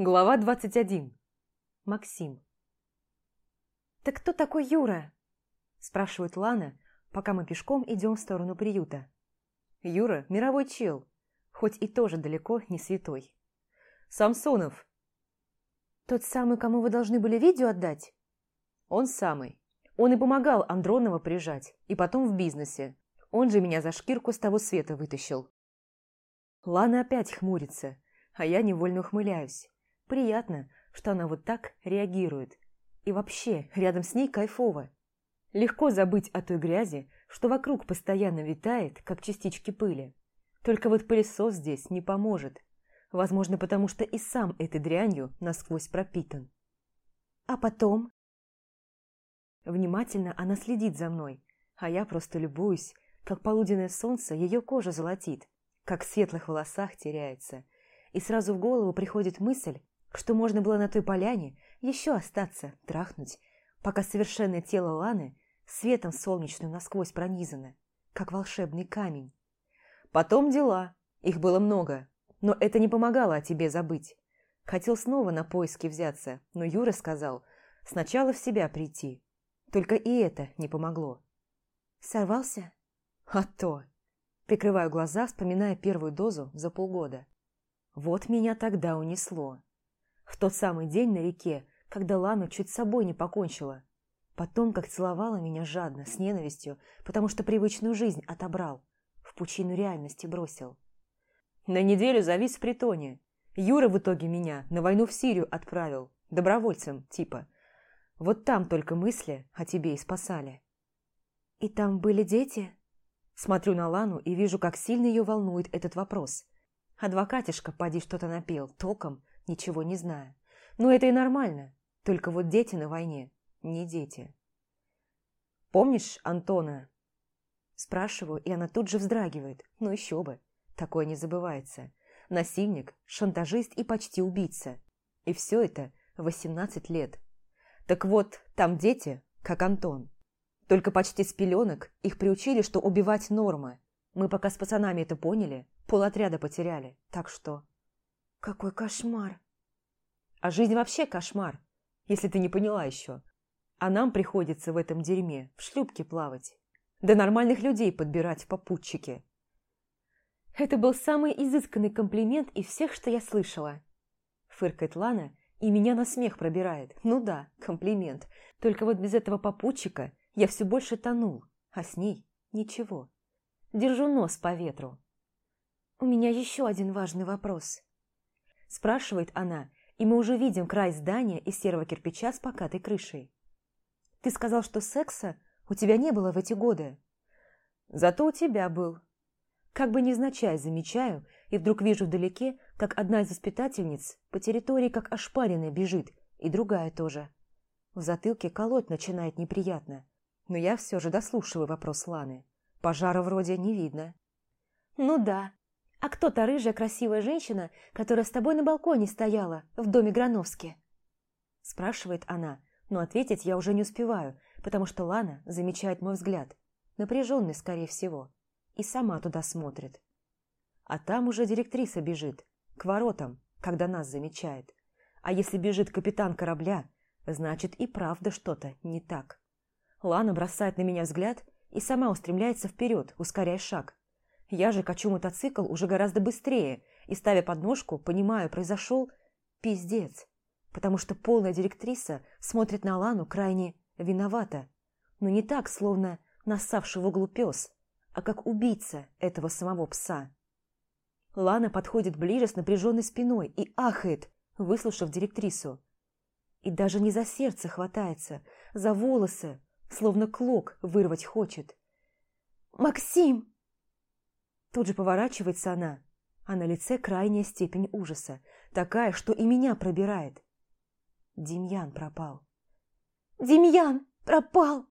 Глава 21. Максим. «Так кто такой Юра?» – спрашивает Лана, пока мы пешком идем в сторону приюта. Юра – мировой чел, хоть и тоже далеко не святой. Самсонов. «Тот самый, кому вы должны были видео отдать?» Он самый. Он и помогал Андронова приезжать, и потом в бизнесе. Он же меня за шкирку с того света вытащил. Лана опять хмурится, а я невольно ухмыляюсь. Приятно, что она вот так реагирует. И вообще, рядом с ней кайфово. Легко забыть о той грязи, что вокруг постоянно витает, как частички пыли. Только вот пылесос здесь не поможет. Возможно, потому что и сам этой дрянью насквозь пропитан. А потом? Внимательно она следит за мной, а я просто любуюсь, как полуденное солнце ее кожа золотит, как в светлых волосах теряется. И сразу в голову приходит мысль, что можно было на той поляне еще остаться, трахнуть, пока совершенное тело Ланы светом солнечным насквозь пронизано, как волшебный камень. Потом дела, их было много, но это не помогало о тебе забыть. Хотел снова на поиски взяться, но Юра сказал, сначала в себя прийти. Только и это не помогло. Сорвался? А то! Прикрываю глаза, вспоминая первую дозу за полгода. Вот меня тогда унесло. В тот самый день на реке, когда Лана чуть с собой не покончила. Потом, как целовала меня жадно, с ненавистью, потому что привычную жизнь отобрал, в пучину реальности бросил. На неделю завис в притоне. Юра в итоге меня на войну в Сирию отправил, добровольцем, типа. Вот там только мысли о тебе и спасали. И там были дети? Смотрю на Лану и вижу, как сильно ее волнует этот вопрос. Адвокатишка, поди что-то напел, толком, ничего не зная. Но это и нормально. Только вот дети на войне не дети. «Помнишь Антона?» Спрашиваю, и она тут же вздрагивает. Ну еще бы, такое не забывается. Насильник, шантажист и почти убийца. И все это 18 лет. Так вот, там дети, как Антон. Только почти с пеленок их приучили, что убивать нормы. Мы пока с пацанами это поняли, полотряда потеряли, так что... Какой кошмар. А жизнь вообще кошмар, если ты не поняла еще. А нам приходится в этом дерьме в шлюпке плавать. Да нормальных людей подбирать в попутчики. Это был самый изысканный комплимент из всех, что я слышала. Фыркает Лана, и меня на смех пробирает. Ну да, комплимент. Только вот без этого попутчика я все больше тонул, а с ней ничего. Держу нос по ветру. «У меня еще один важный вопрос», – спрашивает она, и мы уже видим край здания из серого кирпича с покатой крышей. «Ты сказал, что секса у тебя не было в эти годы?» «Зато у тебя был». Как бы невзначай замечаю, и вдруг вижу вдалеке, как одна из воспитательниц по территории как ошпаренная бежит, и другая тоже. В затылке колоть начинает неприятно. Но я все же дослушиваю вопрос Ланы. Пожара вроде не видно. «Ну да. А кто та рыжая красивая женщина, которая с тобой на балконе стояла в доме Грановски?» Спрашивает она, но ответить я уже не успеваю, потому что Лана замечает мой взгляд, напряженный, скорее всего, и сама туда смотрит. А там уже директриса бежит, к воротам, когда нас замечает. А если бежит капитан корабля, значит и правда что-то не так. Лана бросает на меня взгляд и сама устремляется вперед, ускоряя шаг. Я же качу мотоцикл уже гораздо быстрее и, ставя подножку, понимаю, произошел пиздец. Потому что полная директриса смотрит на Лану крайне виновата. Но не так, словно нассавший в углу пес, а как убийца этого самого пса. Лана подходит ближе с напряженной спиной и ахает, выслушав директрису. И даже не за сердце хватается, за волосы, словно клок вырвать хочет. «Максим!» Тут же поворачивается она, а на лице крайняя степень ужаса, такая, что и меня пробирает. Демьян пропал. «Демьян пропал!»